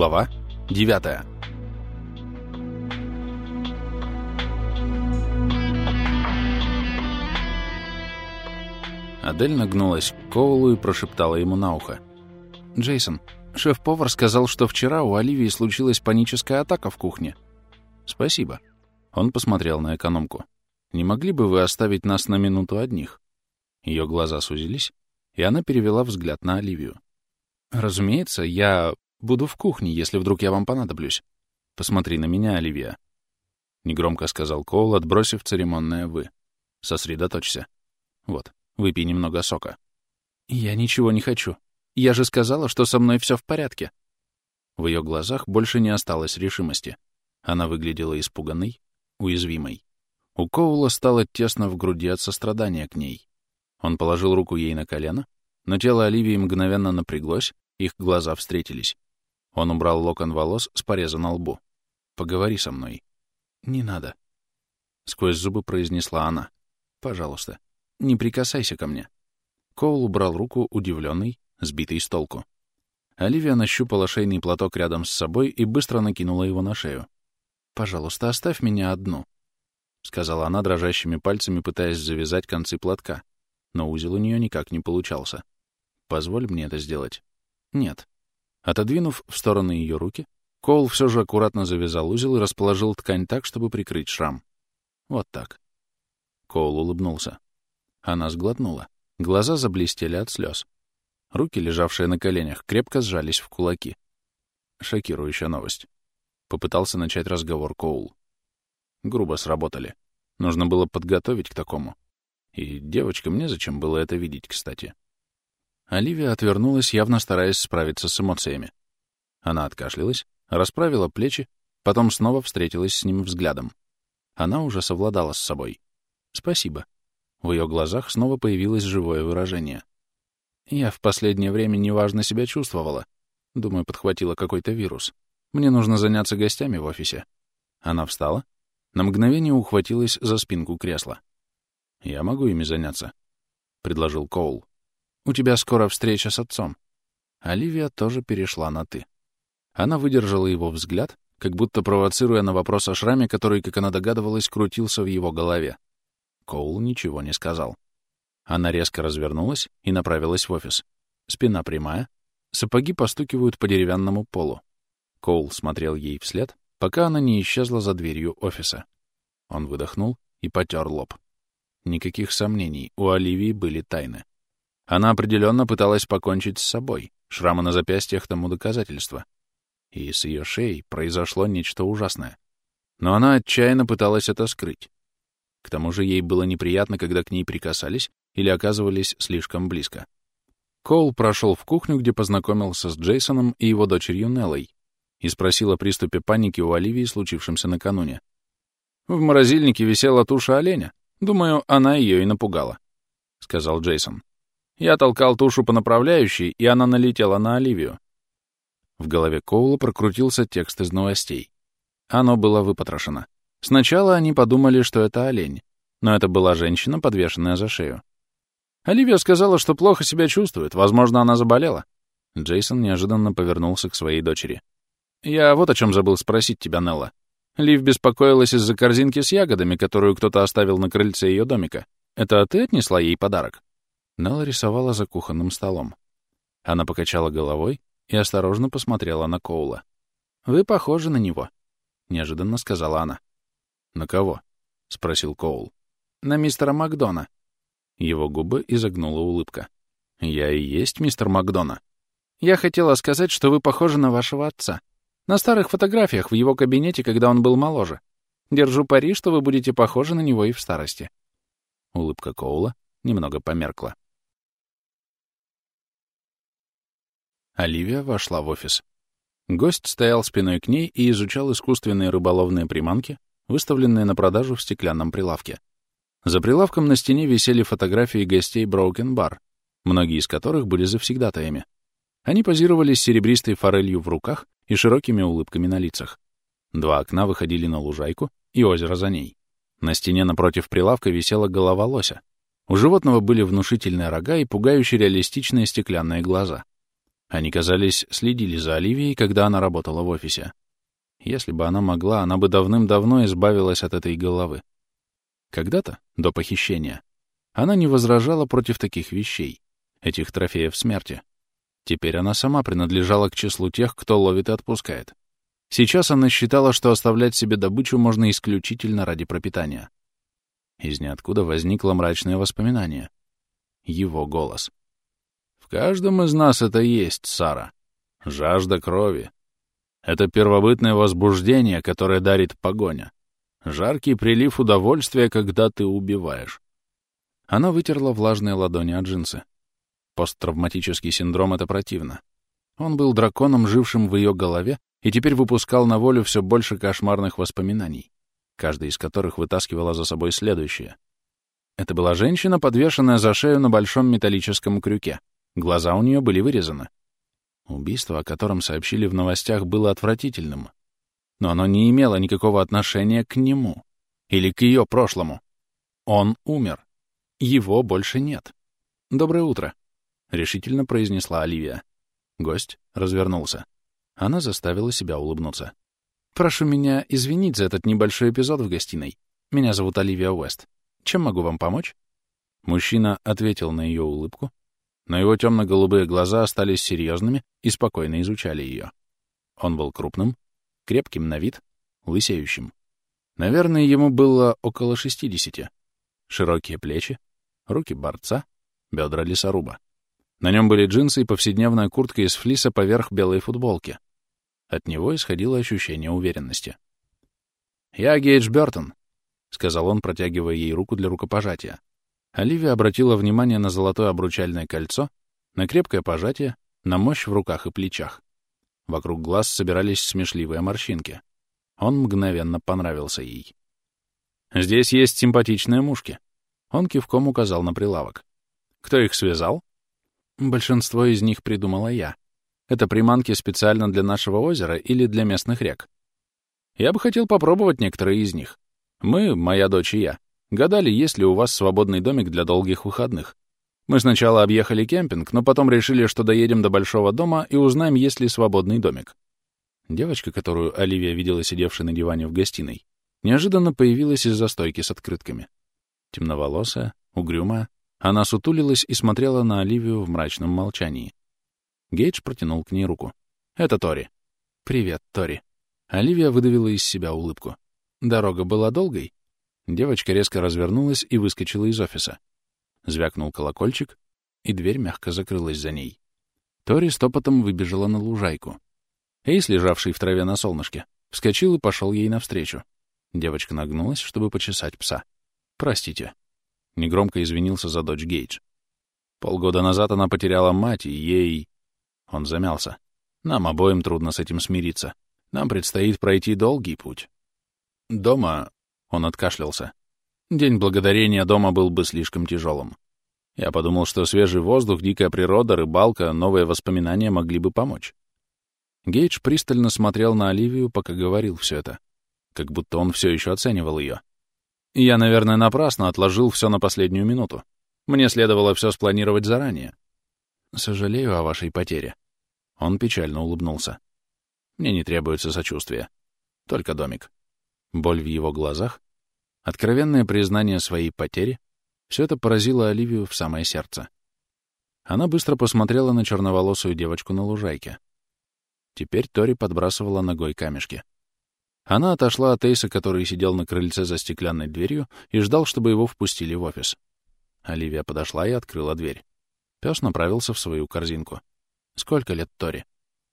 Глава 9 Адель нагнулась к Коулу и прошептала ему на ухо. «Джейсон, шеф-повар сказал, что вчера у Оливии случилась паническая атака в кухне». «Спасибо». Он посмотрел на экономку. «Не могли бы вы оставить нас на минуту одних?» Ее глаза сузились, и она перевела взгляд на Оливию. «Разумеется, я буду в кухне, если вдруг я вам понадоблюсь. Посмотри на меня, Оливия». Негромко сказал Коул, отбросив церемонное «вы». «Сосредоточься. Вот, выпей немного сока». «Я ничего не хочу. Я же сказала, что со мной все в порядке». В ее глазах больше не осталось решимости. Она выглядела испуганной, уязвимой. У Коула стало тесно в груди от сострадания к ней. Он положил руку ей на колено, но тело Оливии мгновенно напряглось, их глаза встретились. Он убрал локон волос с пореза на лбу. «Поговори со мной». «Не надо», — сквозь зубы произнесла она. «Пожалуйста, не прикасайся ко мне». Коул убрал руку, удивленный, сбитый с толку. Оливия нащупала шейный платок рядом с собой и быстро накинула его на шею. «Пожалуйста, оставь меня одну», — сказала она дрожащими пальцами, пытаясь завязать концы платка, но узел у нее никак не получался. «Позволь мне это сделать». «Нет». Отодвинув в стороны ее руки, Коул все же аккуратно завязал узел и расположил ткань так, чтобы прикрыть шрам. Вот так. Коул улыбнулся. Она сглотнула. Глаза заблестели от слез. Руки, лежавшие на коленях, крепко сжались в кулаки. Шокирующая новость. Попытался начать разговор Коул. Грубо сработали. Нужно было подготовить к такому. И девочкам незачем было это видеть, кстати. Оливия отвернулась, явно стараясь справиться с эмоциями. Она откашлялась, расправила плечи, потом снова встретилась с ним взглядом. Она уже совладала с собой. «Спасибо». В ее глазах снова появилось живое выражение. «Я в последнее время неважно себя чувствовала. Думаю, подхватила какой-то вирус. Мне нужно заняться гостями в офисе». Она встала, на мгновение ухватилась за спинку кресла. «Я могу ими заняться», — предложил Коул. «У тебя скоро встреча с отцом». Оливия тоже перешла на «ты». Она выдержала его взгляд, как будто провоцируя на вопрос о шраме, который, как она догадывалась, крутился в его голове. Коул ничего не сказал. Она резко развернулась и направилась в офис. Спина прямая, сапоги постукивают по деревянному полу. Коул смотрел ей вслед, пока она не исчезла за дверью офиса. Он выдохнул и потер лоб. Никаких сомнений, у Оливии были тайны. Она определенно пыталась покончить с собой. Шрамы на запястьях тому доказательство. И с ее шеей произошло нечто ужасное. Но она отчаянно пыталась это скрыть. К тому же ей было неприятно, когда к ней прикасались или оказывались слишком близко. Коул прошел в кухню, где познакомился с Джейсоном и его дочерью Неллой, и спросил о приступе паники у Оливии, случившемся накануне. В морозильнике висела туша оленя. Думаю, она ее и напугала, — сказал Джейсон. Я толкал тушу по направляющей, и она налетела на Оливию. В голове Коула прокрутился текст из новостей. Оно было выпотрошено. Сначала они подумали, что это олень, но это была женщина, подвешенная за шею. Оливия сказала, что плохо себя чувствует, возможно, она заболела. Джейсон неожиданно повернулся к своей дочери. «Я вот о чем забыл спросить тебя, Нелла. Лив беспокоилась из-за корзинки с ягодами, которую кто-то оставил на крыльце ее домика. Это ты отнесла ей подарок?» Нелла рисовала за кухонным столом. Она покачала головой и осторожно посмотрела на Коула. «Вы похожи на него», — неожиданно сказала она. «На кого?» — спросил Коул. «На мистера Макдона». Его губы изогнула улыбка. «Я и есть мистер Макдона». «Я хотела сказать, что вы похожи на вашего отца. На старых фотографиях в его кабинете, когда он был моложе. Держу пари, что вы будете похожи на него и в старости». Улыбка Коула немного померкла. Оливия вошла в офис. Гость стоял спиной к ней и изучал искусственные рыболовные приманки, выставленные на продажу в стеклянном прилавке. За прилавком на стене висели фотографии гостей Broken Bar, многие из которых были завсегдатаями. Они позировали с серебристой форелью в руках и широкими улыбками на лицах. Два окна выходили на лужайку и озеро за ней. На стене напротив прилавка висела голова лося. У животного были внушительные рога и пугающие реалистичные стеклянные глаза. Они, казались, следили за Оливией, когда она работала в офисе. Если бы она могла, она бы давным-давно избавилась от этой головы. Когда-то, до похищения, она не возражала против таких вещей, этих трофеев смерти. Теперь она сама принадлежала к числу тех, кто ловит и отпускает. Сейчас она считала, что оставлять себе добычу можно исключительно ради пропитания. Из ниоткуда возникло мрачное воспоминание. Его голос. «В каждом из нас это есть, Сара. Жажда крови. Это первобытное возбуждение, которое дарит погоня. Жаркий прилив удовольствия, когда ты убиваешь». Она вытерла влажные ладони от джинсы. Посттравматический синдром — это противно. Он был драконом, жившим в ее голове, и теперь выпускал на волю все больше кошмарных воспоминаний, каждый из которых вытаскивала за собой следующее. Это была женщина, подвешенная за шею на большом металлическом крюке. Глаза у нее были вырезаны. Убийство, о котором сообщили в новостях, было отвратительным. Но оно не имело никакого отношения к нему или к ее прошлому. Он умер. Его больше нет. «Доброе утро», — решительно произнесла Оливия. Гость развернулся. Она заставила себя улыбнуться. «Прошу меня извинить за этот небольшой эпизод в гостиной. Меня зовут Оливия Уэст. Чем могу вам помочь?» Мужчина ответил на ее улыбку, но его темно-голубые глаза остались серьезными и спокойно изучали ее. Он был крупным, крепким на вид, лысеющим. Наверное, ему было около шестидесяти. Широкие плечи, руки борца, бедра лесоруба. На нем были джинсы и повседневная куртка из флиса поверх белой футболки. От него исходило ощущение уверенности. «Я Гейдж Бёртон», — сказал он, протягивая ей руку для рукопожатия. Оливия обратила внимание на золотое обручальное кольцо, на крепкое пожатие, на мощь в руках и плечах. Вокруг глаз собирались смешливые морщинки. Он мгновенно понравился ей. «Здесь есть симпатичные мушки». Он кивком указал на прилавок. «Кто их связал?» Большинство из них придумала я. Это приманки специально для нашего озера или для местных рек. Я бы хотел попробовать некоторые из них. Мы, моя дочь и я, гадали, есть ли у вас свободный домик для долгих выходных. Мы сначала объехали кемпинг, но потом решили, что доедем до большого дома и узнаем, есть ли свободный домик. Девочка, которую Оливия видела сидевшей на диване в гостиной, неожиданно появилась из-за стойки с открытками. Темноволосая, угрюмая, она сутулилась и смотрела на Оливию в мрачном молчании. Гейдж протянул к ней руку. «Это Тори». «Привет, Тори». Оливия выдавила из себя улыбку. «Дорога была долгой?» Девочка резко развернулась и выскочила из офиса. Звякнул колокольчик, и дверь мягко закрылась за ней. Тори стопотом выбежала на лужайку. Эйс, лежавший в траве на солнышке, вскочил и пошел ей навстречу. Девочка нагнулась, чтобы почесать пса. «Простите», Негромко извинился за дочь Гейдж. Полгода назад она потеряла мать, и ей... Он замялся. Нам обоим трудно с этим смириться. Нам предстоит пройти долгий путь. Дома... Он откашлялся. День благодарения дома был бы слишком тяжелым. Я подумал, что свежий воздух, дикая природа, рыбалка, новые воспоминания могли бы помочь. Гейдж пристально смотрел на Оливию, пока говорил все это. Как будто он все еще оценивал ее. Я, наверное, напрасно отложил все на последнюю минуту. Мне следовало все спланировать заранее. Сожалею о вашей потере. Он печально улыбнулся. Мне не требуется сочувствия. Только домик. Боль в его глазах, откровенное признание своей потери — все это поразило Оливию в самое сердце. Она быстро посмотрела на черноволосую девочку на лужайке. Теперь Тори подбрасывала ногой камешки. Она отошла от Эйса, который сидел на крыльце за стеклянной дверью и ждал, чтобы его впустили в офис. Оливия подошла и открыла дверь. Пес направился в свою корзинку. «Сколько лет Тори?»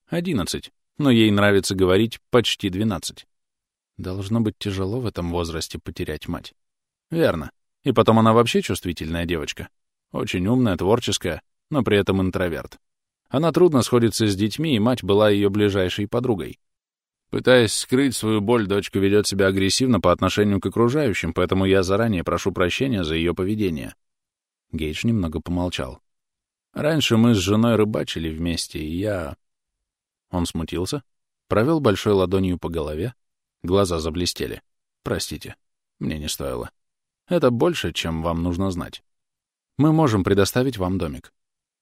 «Одиннадцать. Но ей нравится говорить «почти двенадцать». Должно быть тяжело в этом возрасте потерять мать. Верно. И потом она вообще чувствительная девочка. Очень умная, творческая, но при этом интроверт. Она трудно сходится с детьми, и мать была ее ближайшей подругой. Пытаясь скрыть свою боль, дочка ведет себя агрессивно по отношению к окружающим, поэтому я заранее прошу прощения за ее поведение. Гейдж немного помолчал. Раньше мы с женой рыбачили вместе, и я... Он смутился, провел большой ладонью по голове, глаза заблестели. Простите, мне не стоило. Это больше, чем вам нужно знать. Мы можем предоставить вам домик.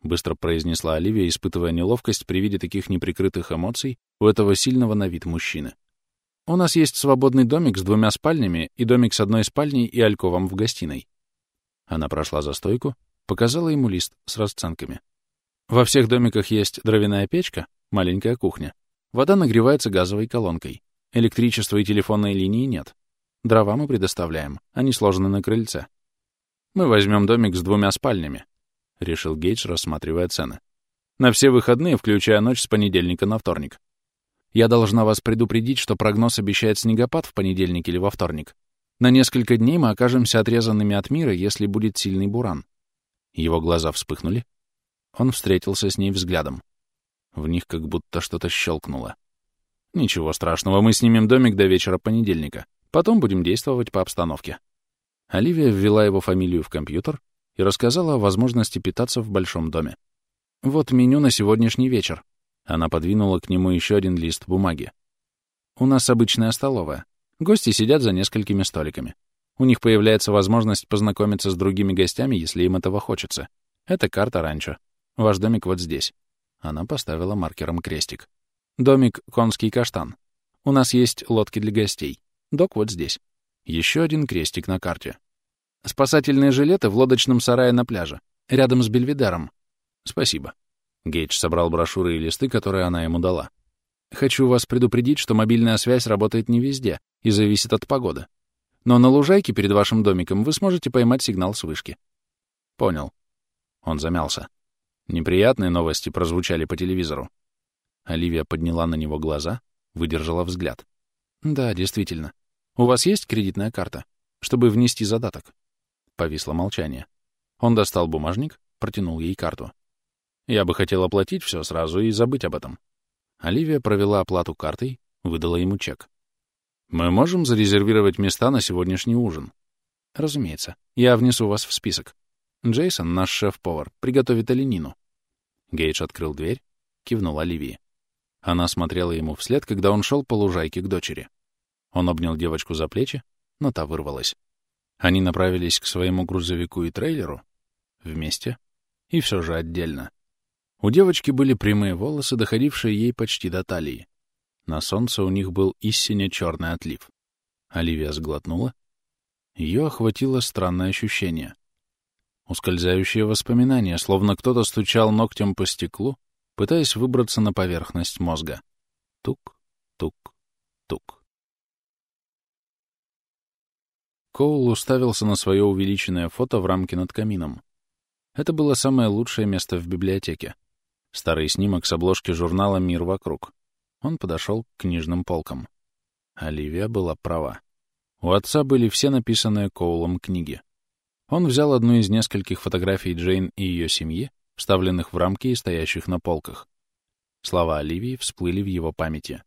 быстро произнесла Оливия, испытывая неловкость при виде таких неприкрытых эмоций у этого сильного на вид мужчины. «У нас есть свободный домик с двумя спальнями и домик с одной спальней и альковом в гостиной». Она прошла за стойку, показала ему лист с расценками. «Во всех домиках есть дровяная печка, маленькая кухня. Вода нагревается газовой колонкой. Электричества и телефонной линии нет. Дрова мы предоставляем, они сложены на крыльце. Мы возьмем домик с двумя спальнями, — решил Гейдж, рассматривая цены. «На все выходные, включая ночь с понедельника на вторник. Я должна вас предупредить, что прогноз обещает снегопад в понедельник или во вторник. На несколько дней мы окажемся отрезанными от мира, если будет сильный буран». Его глаза вспыхнули. Он встретился с ней взглядом. В них как будто что-то щелкнуло. «Ничего страшного, мы снимем домик до вечера понедельника. Потом будем действовать по обстановке». Оливия ввела его фамилию в компьютер, и рассказала о возможности питаться в большом доме. «Вот меню на сегодняшний вечер». Она подвинула к нему еще один лист бумаги. «У нас обычная столовая. Гости сидят за несколькими столиками. У них появляется возможность познакомиться с другими гостями, если им этого хочется. Это карта ранчо. Ваш домик вот здесь». Она поставила маркером крестик. «Домик Конский каштан. У нас есть лодки для гостей. Док вот здесь. Еще один крестик на карте. Спасательные жилеты в лодочном сарае на пляже, рядом с Бельведером. Спасибо. Гейдж собрал брошюры и листы, которые она ему дала. Хочу вас предупредить, что мобильная связь работает не везде и зависит от погоды. Но на лужайке перед вашим домиком вы сможете поймать сигнал с вышки. Понял. Он замялся. Неприятные новости прозвучали по телевизору. Оливия подняла на него глаза, выдержала взгляд. Да, действительно. У вас есть кредитная карта, чтобы внести задаток? Повисло молчание. Он достал бумажник, протянул ей карту. «Я бы хотел оплатить все сразу и забыть об этом». Оливия провела оплату картой, выдала ему чек. «Мы можем зарезервировать места на сегодняшний ужин?» «Разумеется. Я внесу вас в список. Джейсон, наш шеф-повар, приготовит оленину». Гейдж открыл дверь, кивнул Оливии. Она смотрела ему вслед, когда он шел по лужайке к дочери. Он обнял девочку за плечи, но та вырвалась. Они направились к своему грузовику и трейлеру вместе и все же отдельно. У девочки были прямые волосы, доходившие ей почти до талии. На солнце у них был истинно черный отлив. Оливия сглотнула. Ее охватило странное ощущение. Ускользающее воспоминание, словно кто-то стучал ногтем по стеклу, пытаясь выбраться на поверхность мозга. Тук, тук, тук. Коул уставился на свое увеличенное фото в рамке над камином. Это было самое лучшее место в библиотеке. Старый снимок с обложки журнала «Мир вокруг». Он подошел к книжным полкам. Оливия была права. У отца были все написанные Коулом книги. Он взял одну из нескольких фотографий Джейн и ее семьи, вставленных в рамки и стоящих на полках. Слова Оливии всплыли в его памяти.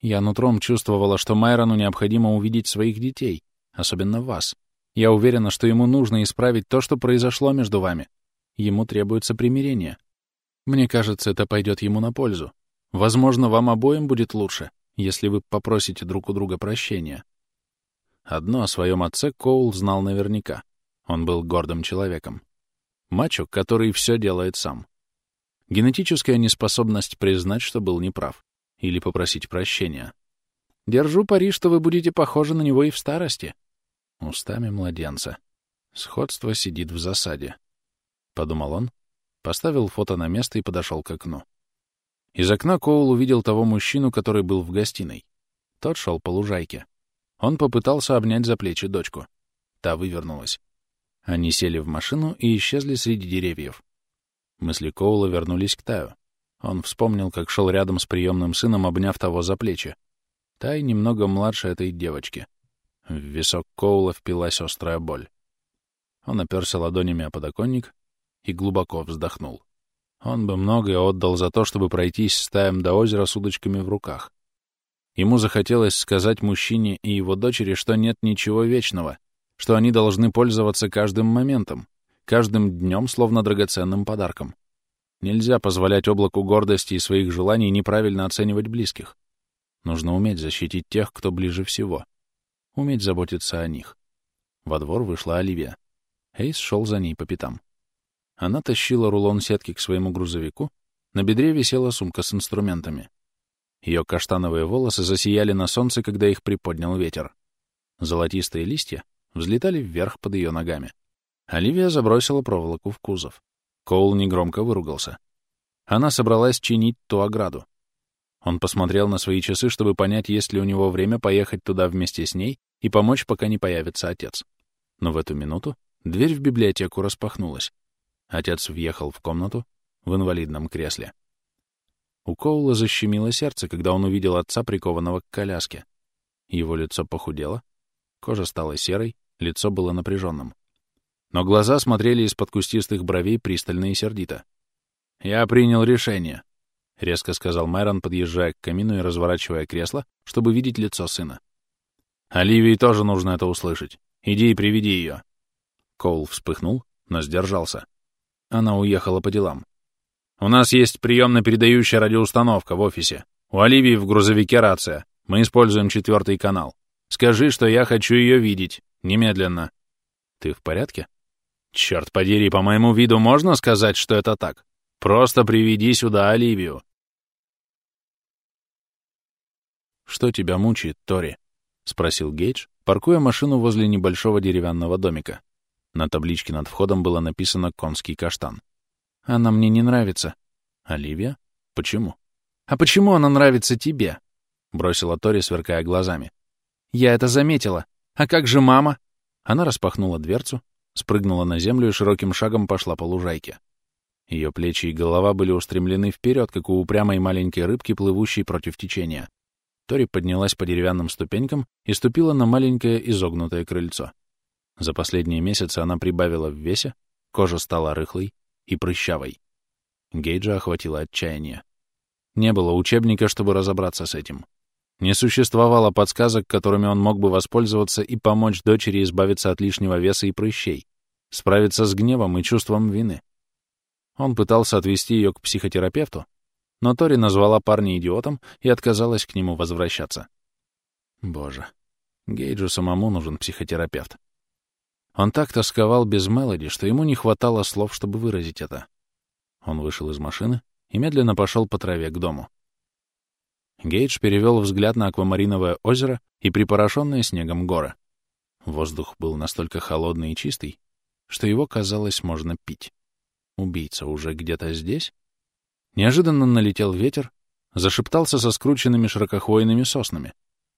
Я нутром чувствовала, что Майрону необходимо увидеть своих детей, особенно вас. Я уверена, что ему нужно исправить то, что произошло между вами. Ему требуется примирение. Мне кажется, это пойдет ему на пользу. Возможно, вам обоим будет лучше, если вы попросите друг у друга прощения. Одно о своем отце Коул знал наверняка. Он был гордым человеком. Мачо, который все делает сам. Генетическая неспособность признать, что был неправ, или попросить прощения. Держу пари, что вы будете похожи на него и в старости устами младенца. Сходство сидит в засаде. Подумал он, поставил фото на место и подошел к окну. Из окна Коул увидел того мужчину, который был в гостиной. Тот шел по лужайке. Он попытался обнять за плечи дочку. Та вывернулась. Они сели в машину и исчезли среди деревьев. Мысли Коула вернулись к Таю. Он вспомнил, как шел рядом с приемным сыном, обняв того за плечи. Тай немного младше этой девочки. В висок Коула впилась острая боль. Он оперся ладонями о подоконник и глубоко вздохнул. Он бы многое отдал за то, чтобы пройтись стаем до озера с удочками в руках. Ему захотелось сказать мужчине и его дочери, что нет ничего вечного, что они должны пользоваться каждым моментом, каждым днем словно драгоценным подарком. Нельзя позволять облаку гордости и своих желаний неправильно оценивать близких. Нужно уметь защитить тех, кто ближе всего уметь заботиться о них. Во двор вышла Оливия. Эйс шел за ней по пятам. Она тащила рулон сетки к своему грузовику, на бедре висела сумка с инструментами. Ее каштановые волосы засияли на солнце, когда их приподнял ветер. Золотистые листья взлетали вверх под ее ногами. Оливия забросила проволоку в кузов. Коул негромко выругался. Она собралась чинить ту ограду. Он посмотрел на свои часы, чтобы понять, есть ли у него время поехать туда вместе с ней и помочь, пока не появится отец. Но в эту минуту дверь в библиотеку распахнулась. Отец въехал в комнату в инвалидном кресле. У Коула защемило сердце, когда он увидел отца, прикованного к коляске. Его лицо похудело, кожа стала серой, лицо было напряженным. Но глаза смотрели из-под кустистых бровей пристально и сердито. «Я принял решение», — резко сказал Майрон, подъезжая к камину и разворачивая кресло, чтобы видеть лицо сына. «Оливии тоже нужно это услышать. Иди и приведи ее». Коул вспыхнул, но сдержался. Она уехала по делам. «У нас есть приемно-передающая радиоустановка в офисе. У Оливии в грузовике рация. Мы используем четвертый канал. Скажи, что я хочу ее видеть. Немедленно». «Ты в порядке?» «Черт подери, по моему виду можно сказать, что это так? Просто приведи сюда Оливию». «Что тебя мучает, Тори?» — спросил Гейдж, паркуя машину возле небольшого деревянного домика. На табличке над входом было написано «Конский каштан». «Она мне не нравится». «Оливия? Почему?» «А почему она нравится тебе?» — бросила Тори, сверкая глазами. «Я это заметила. А как же мама?» Она распахнула дверцу, спрыгнула на землю и широким шагом пошла по лужайке. Ее плечи и голова были устремлены вперед, как у упрямой маленькой рыбки, плывущей против течения. Тори поднялась по деревянным ступенькам и ступила на маленькое изогнутое крыльцо. За последние месяцы она прибавила в весе, кожа стала рыхлой и прыщавой. Гейджа охватило отчаяние. Не было учебника, чтобы разобраться с этим. Не существовало подсказок, которыми он мог бы воспользоваться и помочь дочери избавиться от лишнего веса и прыщей, справиться с гневом и чувством вины. Он пытался отвести ее к психотерапевту, но Тори назвала парня идиотом и отказалась к нему возвращаться. Боже, Гейджу самому нужен психотерапевт. Он так тосковал без Мелоди, что ему не хватало слов, чтобы выразить это. Он вышел из машины и медленно пошел по траве к дому. Гейдж перевел взгляд на аквамариновое озеро и припорошенные снегом горы. Воздух был настолько холодный и чистый, что его, казалось, можно пить. Убийца уже где-то здесь? Неожиданно налетел ветер, зашептался со скрученными широкохвойными соснами,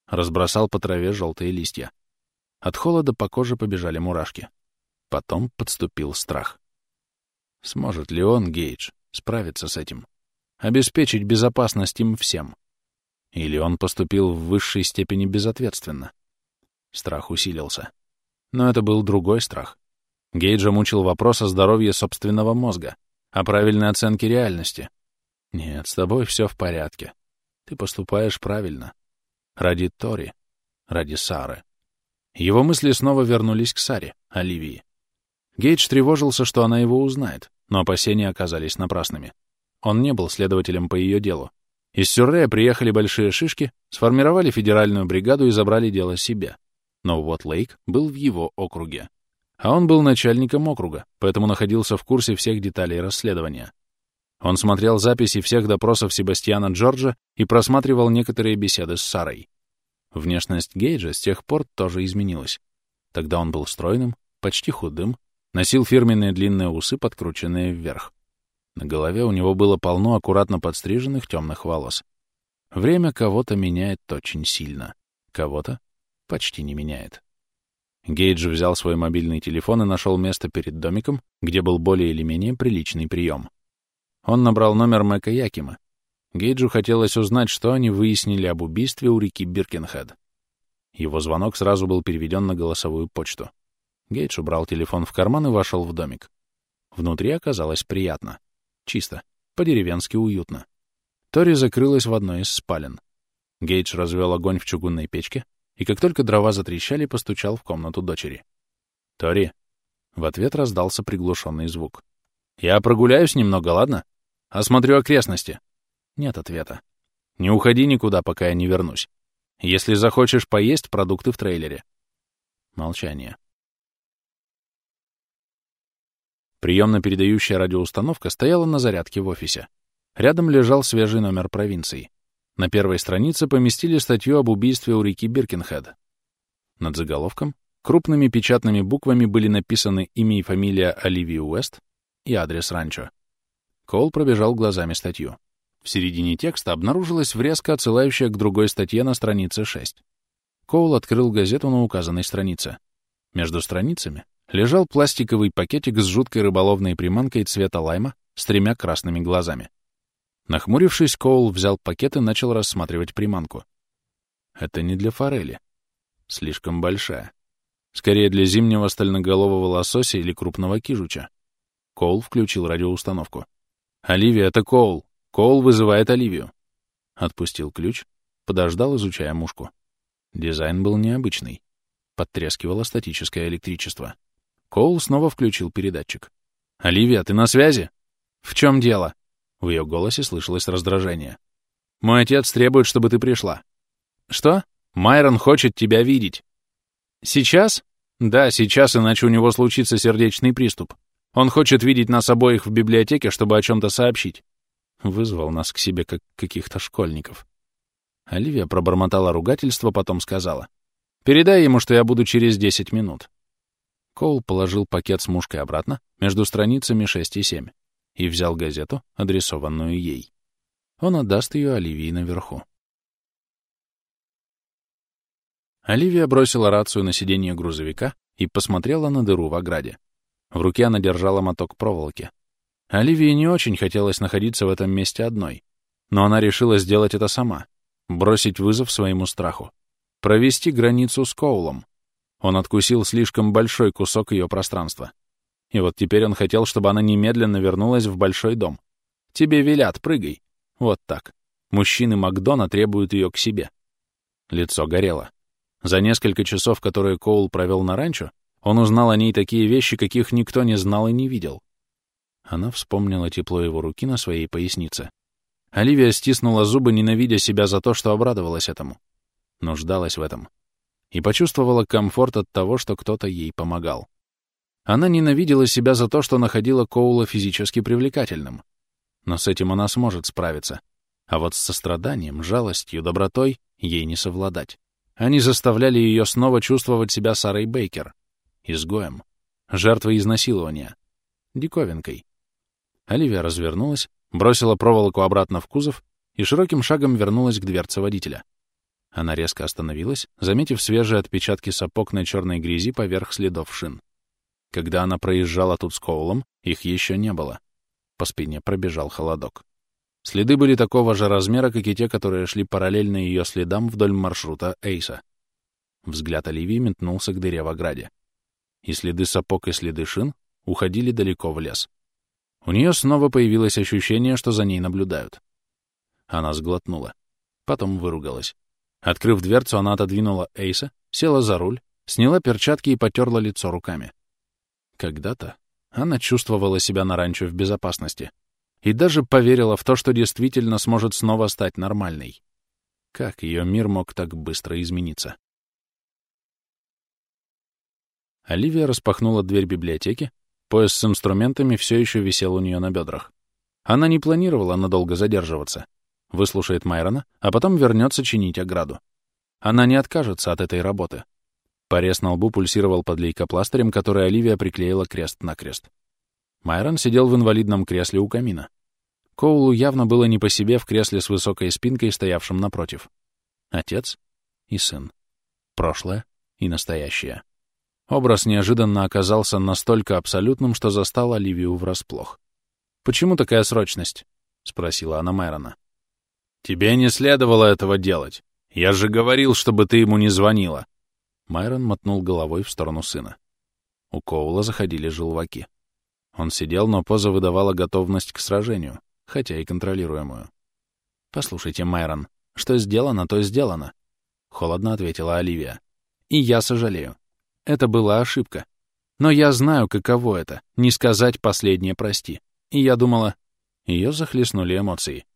разбросал по траве желтые листья. От холода по коже побежали мурашки. Потом подступил страх. Сможет ли он, Гейдж, справиться с этим? Обеспечить безопасность им всем? Или он поступил в высшей степени безответственно? Страх усилился. Но это был другой страх. Гейджа мучил вопрос о здоровье собственного мозга, о правильной оценке реальности. Нет, с тобой все в порядке. Ты поступаешь правильно. Ради Тори, ради Сары. Его мысли снова вернулись к Саре, Оливии. Гейдж тревожился, что она его узнает, но опасения оказались напрасными. Он не был следователем по ее делу. Из Сюррея приехали большие шишки, сформировали федеральную бригаду и забрали дело себе. Но вот Лейк был в его округе. А он был начальником округа, поэтому находился в курсе всех деталей расследования. Он смотрел записи всех допросов Себастьяна Джорджа и просматривал некоторые беседы с Сарой. Внешность Гейджа с тех пор тоже изменилась. Тогда он был стройным, почти худым, носил фирменные длинные усы, подкрученные вверх. На голове у него было полно аккуратно подстриженных темных волос. Время кого-то меняет очень сильно, кого-то почти не меняет. Гейдж взял свой мобильный телефон и нашел место перед домиком, где был более или менее приличный прием. Он набрал номер Мэка Якима, Гейджу хотелось узнать, что они выяснили об убийстве у реки Биркенхед. Его звонок сразу был переведен на голосовую почту. Гейдж убрал телефон в карман и вошел в домик. Внутри оказалось приятно. Чисто. По-деревенски уютно. Тори закрылась в одной из спален. Гейдж развел огонь в чугунной печке, и как только дрова затрещали, постучал в комнату дочери. «Тори!» В ответ раздался приглушенный звук. «Я прогуляюсь немного, ладно? Осмотрю окрестности. Нет ответа. Не уходи никуда, пока я не вернусь. Если захочешь поесть, продукты в трейлере. Молчание. Приемно-передающая радиоустановка стояла на зарядке в офисе. Рядом лежал свежий номер провинции. На первой странице поместили статью об убийстве у реки Биркинхед. Над заголовком крупными печатными буквами были написаны имя и фамилия Оливии Уэст и адрес ранчо. Коул пробежал глазами статью. В середине текста обнаружилась врезка, отсылающая к другой статье на странице 6. Коул открыл газету на указанной странице. Между страницами лежал пластиковый пакетик с жуткой рыболовной приманкой цвета лайма с тремя красными глазами. Нахмурившись, Коул взял пакет и начал рассматривать приманку. Это не для форели. Слишком большая. Скорее для зимнего стальноголового лосося или крупного кижуча. Коул включил радиоустановку. «Оливия, это Коул! Коул вызывает Оливию!» Отпустил ключ, подождал, изучая мушку. Дизайн был необычный. Подтрескивало статическое электричество. Коул снова включил передатчик. «Оливия, ты на связи?» «В чем дело?» В ее голосе слышалось раздражение. «Мой отец требует, чтобы ты пришла». «Что? Майрон хочет тебя видеть». «Сейчас?» «Да, сейчас, иначе у него случится сердечный приступ. Он хочет видеть нас обоих в библиотеке, чтобы о чем-то сообщить». Вызвал нас к себе как каких-то школьников. Оливия пробормотала ругательство, потом сказала. «Передай ему, что я буду через десять минут». Коул положил пакет с мушкой обратно, между страницами 6 и 7 и взял газету, адресованную ей. Он отдаст ее Оливии наверху. Оливия бросила рацию на сиденье грузовика и посмотрела на дыру в ограде. В руке она держала моток проволоки. Оливии не очень хотелось находиться в этом месте одной, но она решила сделать это сама, бросить вызов своему страху, провести границу с Коулом. Он откусил слишком большой кусок ее пространства. И вот теперь он хотел, чтобы она немедленно вернулась в большой дом. «Тебе велят, прыгай». Вот так. Мужчины Макдона требуют ее к себе. Лицо горело. За несколько часов, которые Коул провел на ранчо, он узнал о ней такие вещи, каких никто не знал и не видел. Она вспомнила тепло его руки на своей пояснице. Оливия стиснула зубы, ненавидя себя за то, что обрадовалась этому. Нуждалась в этом. И почувствовала комфорт от того, что кто-то ей помогал. Она ненавидела себя за то, что находила Коула физически привлекательным. Но с этим она сможет справиться. А вот с состраданием, жалостью, добротой ей не совладать. Они заставляли ее снова чувствовать себя Сарой Бейкер, изгоем, жертвой изнасилования, диковинкой. Оливия развернулась, бросила проволоку обратно в кузов и широким шагом вернулась к дверце водителя. Она резко остановилась, заметив свежие отпечатки сапог на черной грязи поверх следов шин. Когда она проезжала тут с Коулом, их еще не было. По спине пробежал холодок. Следы были такого же размера, как и те, которые шли параллельно ее следам вдоль маршрута Эйса. Взгляд Оливии метнулся к дыре в ограде. И следы сапог и следы шин уходили далеко в лес. У нее снова появилось ощущение, что за ней наблюдают. Она сглотнула. Потом выругалась. Открыв дверцу, она отодвинула Эйса, села за руль, сняла перчатки и потерла лицо руками. Когда-то она чувствовала себя на ранчо в безопасности и даже поверила в то, что действительно сможет снова стать нормальной. Как ее мир мог так быстро измениться? Оливия распахнула дверь библиотеки, пояс с инструментами все еще висел у нее на бедрах. Она не планировала надолго задерживаться. Выслушает Майрона, а потом вернется чинить ограду. Она не откажется от этой работы. Порез на лбу пульсировал под лейкопластырем, который Оливия приклеила крест-накрест. Майрон сидел в инвалидном кресле у камина. Коулу явно было не по себе в кресле с высокой спинкой, стоявшем напротив. Отец и сын. Прошлое и настоящее. Образ неожиданно оказался настолько абсолютным, что застал Оливию врасплох. «Почему такая срочность?» — спросила она Майрона. «Тебе не следовало этого делать. Я же говорил, чтобы ты ему не звонила», Майрон мотнул головой в сторону сына. У Коула заходили желваки. Он сидел, но поза выдавала готовность к сражению, хотя и контролируемую. «Послушайте, Майрон, что сделано, то сделано», — холодно ответила Оливия. «И я сожалею. Это была ошибка. Но я знаю, каково это — не сказать последнее «прости». И я думала... Ее захлестнули эмоции.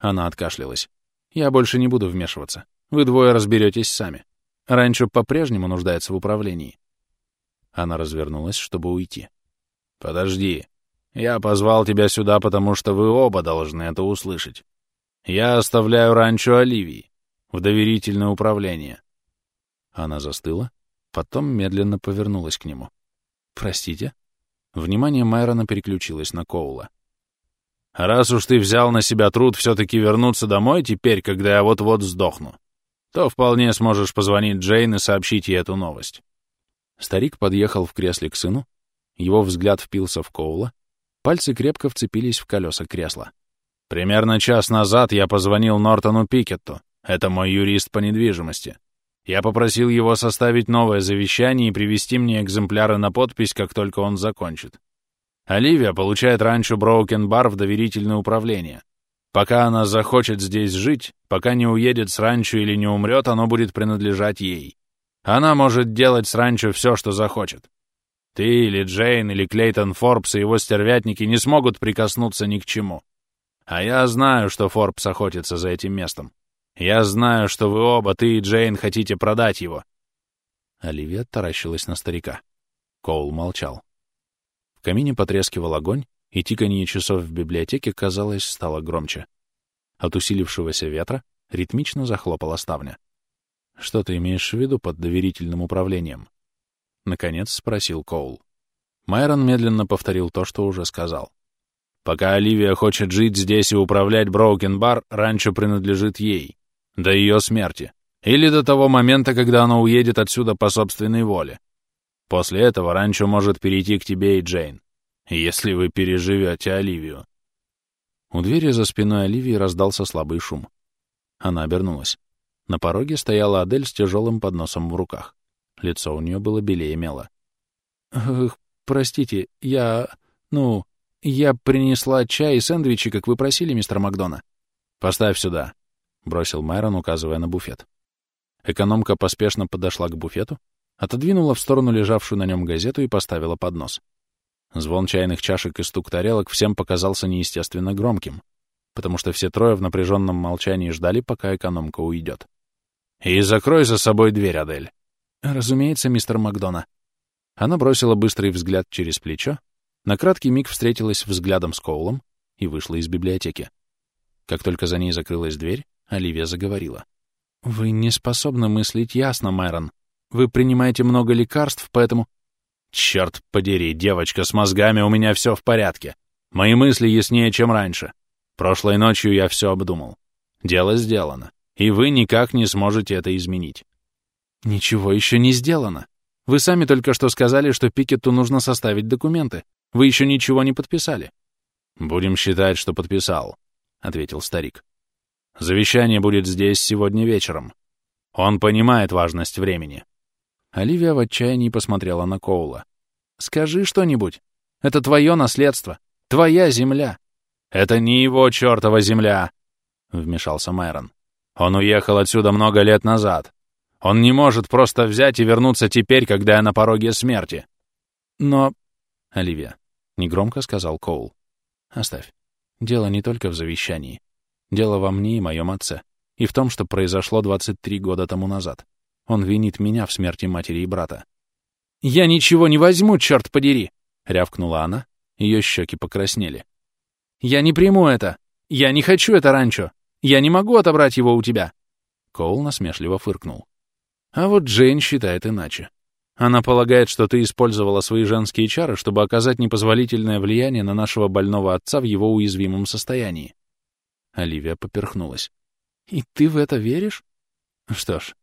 Она откашлялась. «Я больше не буду вмешиваться. Вы двое разберетесь сами. Раньше по-прежнему нуждается в управлении. Она развернулась, чтобы уйти. «Подожди», Я позвал тебя сюда, потому что вы оба должны это услышать. Я оставляю ранчо Оливии в доверительное управление». Она застыла, потом медленно повернулась к нему. «Простите?» Внимание Майрона переключилось на Коула. «Раз уж ты взял на себя труд все-таки вернуться домой теперь, когда я вот-вот сдохну, то вполне сможешь позвонить Джейн и сообщить ей эту новость». Старик подъехал в кресле к сыну, его взгляд впился в Коула, пальцы крепко вцепились в колеса кресла. «Примерно час назад я позвонил Нортону Пикетту, это мой юрист по недвижимости. Я попросил его составить новое завещание и привести мне экземпляры на подпись, как только он закончит. Оливия получает ранчо Броукен Бар в доверительное управление. Пока она захочет здесь жить, пока не уедет с ранчо или не умрет, оно будет принадлежать ей. Она может делать с ранчо все, что захочет. Ты или Джейн или Клейтон Форбс и его стервятники не смогут прикоснуться ни к чему. А я знаю, что Форбс охотится за этим местом. Я знаю, что вы оба, ты и Джейн, хотите продать его. Оливия таращилась на старика. Коул молчал. В камине потрескивал огонь, и тиканье часов в библиотеке, казалось, стало громче. От усилившегося ветра ритмично захлопала ставня. «Что ты имеешь в виду под доверительным управлением?» Наконец спросил Коул. Майрон медленно повторил то, что уже сказал. «Пока Оливия хочет жить здесь и управлять Броукен-бар, ранчо принадлежит ей. До ее смерти. Или до того момента, когда она уедет отсюда по собственной воле. После этого ранчо может перейти к тебе и Джейн если вы переживете Оливию. У двери за спиной Оливии раздался слабый шум. Она обернулась. На пороге стояла Адель с тяжелым подносом в руках. Лицо у нее было белее мела. «Эх, простите, я... ну... я принесла чай и сэндвичи, как вы просили, мистер Макдона». «Поставь сюда», — бросил Майрон, указывая на буфет. Экономка поспешно подошла к буфету, отодвинула в сторону лежавшую на нем газету и поставила поднос. Звон чайных чашек и стук тарелок всем показался неестественно громким, потому что все трое в напряженном молчании ждали, пока экономка уйдет. «И закрой за собой дверь, Адель». «Разумеется, мистер Макдона». Она бросила быстрый взгляд через плечо, на краткий миг встретилась взглядом с Коулом и вышла из библиотеки. Как только за ней закрылась дверь, Оливия заговорила. «Вы не способны мыслить ясно, Майрон. Вы принимаете много лекарств, поэтому...» Черт подери, девочка с мозгами, у меня все в порядке. Мои мысли яснее, чем раньше. Прошлой ночью я все обдумал. Дело сделано, и вы никак не сможете это изменить. Ничего еще не сделано. Вы сами только что сказали, что Пикету нужно составить документы. Вы еще ничего не подписали. Будем считать, что подписал, — ответил старик. Завещание будет здесь сегодня вечером. Он понимает важность времени. Оливия в отчаянии посмотрела на Коула. «Скажи что-нибудь. Это твое наследство. Твоя земля». «Это не его чертова земля!» — вмешался Майрон. «Он уехал отсюда много лет назад. Он не может просто взять и вернуться теперь, когда я на пороге смерти». «Но...» — Оливия негромко сказал Коул. «Оставь. Дело не только в завещании. Дело во мне и моем отце. И в том, что произошло 23 года тому назад. Он винит меня в смерти матери и брата. «Я ничего не возьму, черт подери!» — рявкнула она. Ее щеки покраснели. «Я не приму это! Я не хочу это ранчо! Я не могу отобрать его у тебя!» Коул насмешливо фыркнул. А вот Джейн считает иначе. Она полагает, что ты использовала свои женские чары, чтобы оказать непозволительное влияние на нашего больного отца в его уязвимом состоянии. Оливия поперхнулась. «И ты в это веришь?» «Что ж,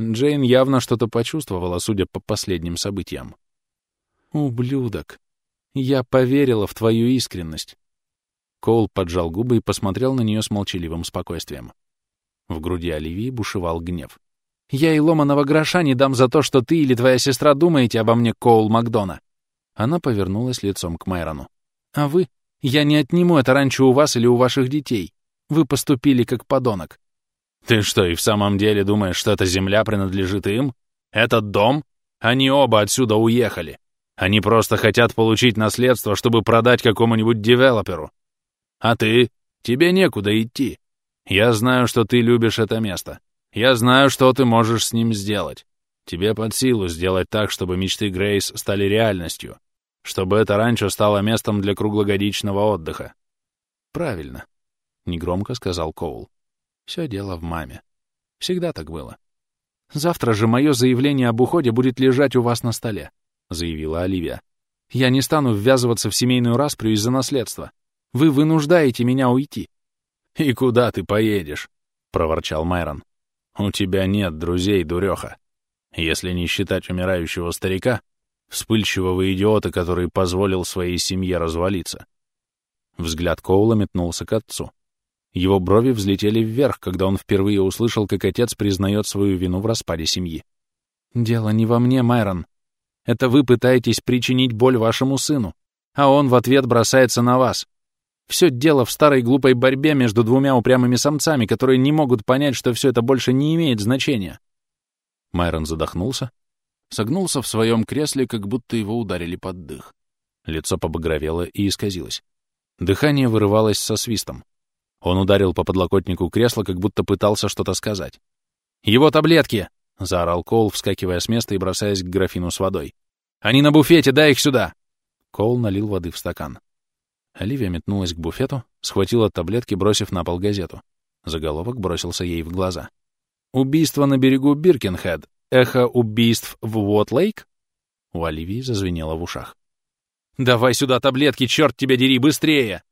Джейн явно что-то почувствовала, судя по последним событиям. «Ублюдок! Я поверила в твою искренность!» Коул поджал губы и посмотрел на нее с молчаливым спокойствием. В груди Оливии бушевал гнев. «Я и ломаного гроша не дам за то, что ты или твоя сестра думаете обо мне, Коул Макдона!» Она повернулась лицом к Майрону. «А вы? Я не отниму это раньше у вас или у ваших детей. Вы поступили как подонок. Ты что, и в самом деле думаешь, что эта земля принадлежит им? Этот дом? Они оба отсюда уехали. Они просто хотят получить наследство, чтобы продать какому-нибудь девелоперу. А ты? Тебе некуда идти. Я знаю, что ты любишь это место. Я знаю, что ты можешь с ним сделать. Тебе под силу сделать так, чтобы мечты Грейс стали реальностью. чтобы это ранчо стало местом для круглогодичного отдыха. Правильно, — негромко сказал Коул. Все дело в маме. Всегда так было. Завтра же мое заявление об уходе будет лежать у вас на столе, — заявила Оливия. Я не стану ввязываться в семейную расприю из-за наследства. Вы вынуждаете меня уйти. «И куда ты поедешь?» — проворчал Майрон. «У тебя нет друзей, дуреха. Если не считать умирающего старика, вспыльчивого идиота, который позволил своей семье развалиться». Взгляд Коула метнулся к отцу. Его брови взлетели вверх, когда он впервые услышал, как отец признает свою вину в распаде семьи. «Дело не во мне, Майрон. Это вы пытаетесь причинить боль вашему сыну, а он в ответ бросается на вас. Все дело в старой глупой борьбе между двумя упрямыми самцами, которые не могут понять, что все это больше не имеет значения. Майрон задохнулся, согнулся в своем кресле, как будто его ударили под дых. Лицо побагровело и исказилось. Дыхание вырывалось со свистом. Он ударил по подлокотнику кресла, как будто пытался что-то сказать. «Его таблетки!» — заорал Коул, вскакивая с места и бросаясь к графину с водой. «Они на буфете, дай их сюда!» Коул налил воды в стакан. Оливия метнулась к буфету, схватила таблетки, бросив на пол газету. Заголовок бросился ей в глаза. «Убийство на берегу Биркенхед. Эхо убийств в Уотлейк?» У Оливии зазвенело в ушах. «Давай сюда таблетки, черт тебя дери, быстрее!»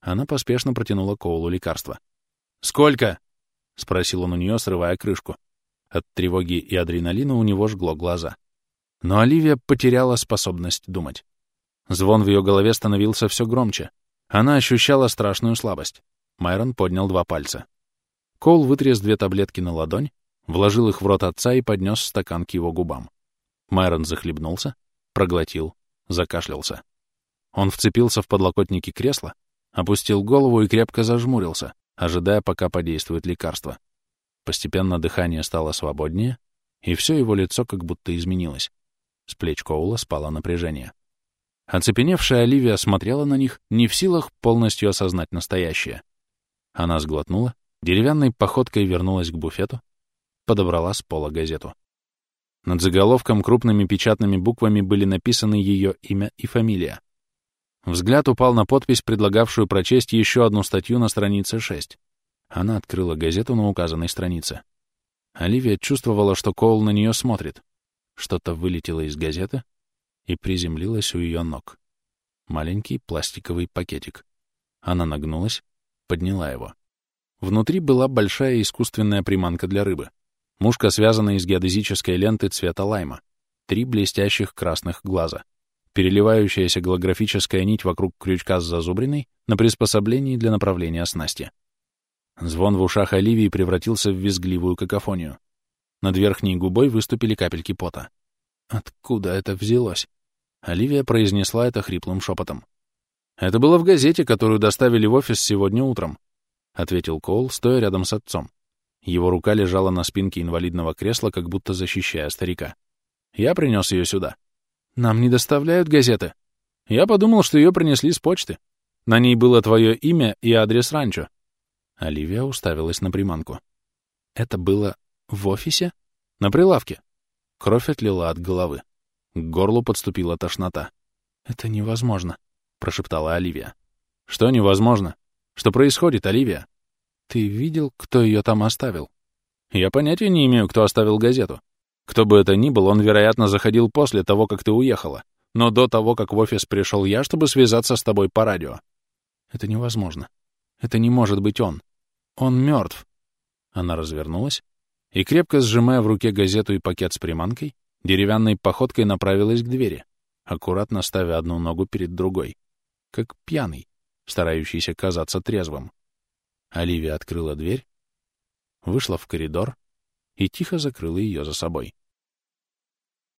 Она поспешно протянула Коулу лекарство. «Сколько?» — спросил он у нее, срывая крышку. От тревоги и адреналина у него жгло глаза. Но Оливия потеряла способность думать. Звон в ее голове становился все громче. Она ощущала страшную слабость. Майрон поднял два пальца. Кол вытряс две таблетки на ладонь, вложил их в рот отца и поднес стакан к его губам. Майрон захлебнулся, проглотил, закашлялся. Он вцепился в подлокотники кресла, опустил голову и крепко зажмурился, ожидая, пока подействует лекарство. Постепенно дыхание стало свободнее, и все его лицо как будто изменилось. С плеч Коула спало напряжение. Оцепеневшая Оливия смотрела на них, не в силах полностью осознать настоящее. Она сглотнула, деревянной походкой вернулась к буфету, подобрала с пола газету. Над заголовком крупными печатными буквами были написаны ее имя и фамилия. Взгляд упал на подпись, предлагавшую прочесть еще одну статью на странице 6. Она открыла газету на указанной странице. Оливия чувствовала, что Коул на нее смотрит. Что-то вылетело из газеты, и приземлилась у ее ног. Маленький пластиковый пакетик. Она нагнулась, подняла его. Внутри была большая искусственная приманка для рыбы. Мушка связана из геодезической ленты цвета лайма. Три блестящих красных глаза. Переливающаяся голографическая нить вокруг крючка с зазубриной на приспособлении для направления снасти. Звон в ушах Оливии превратился в визгливую какофонию. Над верхней губой выступили капельки пота. Откуда это взялось? Оливия произнесла это хриплым шепотом. «Это было в газете, которую доставили в офис сегодня утром», — ответил Коул, стоя рядом с отцом. Его рука лежала на спинке инвалидного кресла, как будто защищая старика. «Я принес ее сюда». «Нам не доставляют газеты?» «Я подумал, что ее принесли с почты. На ней было твое имя и адрес ранчо». Оливия уставилась на приманку. «Это было в офисе?» «На прилавке». Кровь отлила от головы. К горлу подступила тошнота. «Это невозможно», — прошептала Оливия. «Что невозможно? Что происходит, Оливия?» «Ты видел, кто ее там оставил?» «Я понятия не имею, кто оставил газету. Кто бы это ни был, он, вероятно, заходил после того, как ты уехала, но до того, как в офис пришел я, чтобы связаться с тобой по радио». «Это невозможно. Это не может быть он. Он мертв». Она развернулась и, крепко сжимая в руке газету и пакет с приманкой, деревянной походкой направилась к двери, аккуратно ставя одну ногу перед другой, как пьяный, старающийся казаться трезвым. Оливия открыла дверь, вышла в коридор и тихо закрыла ее за собой.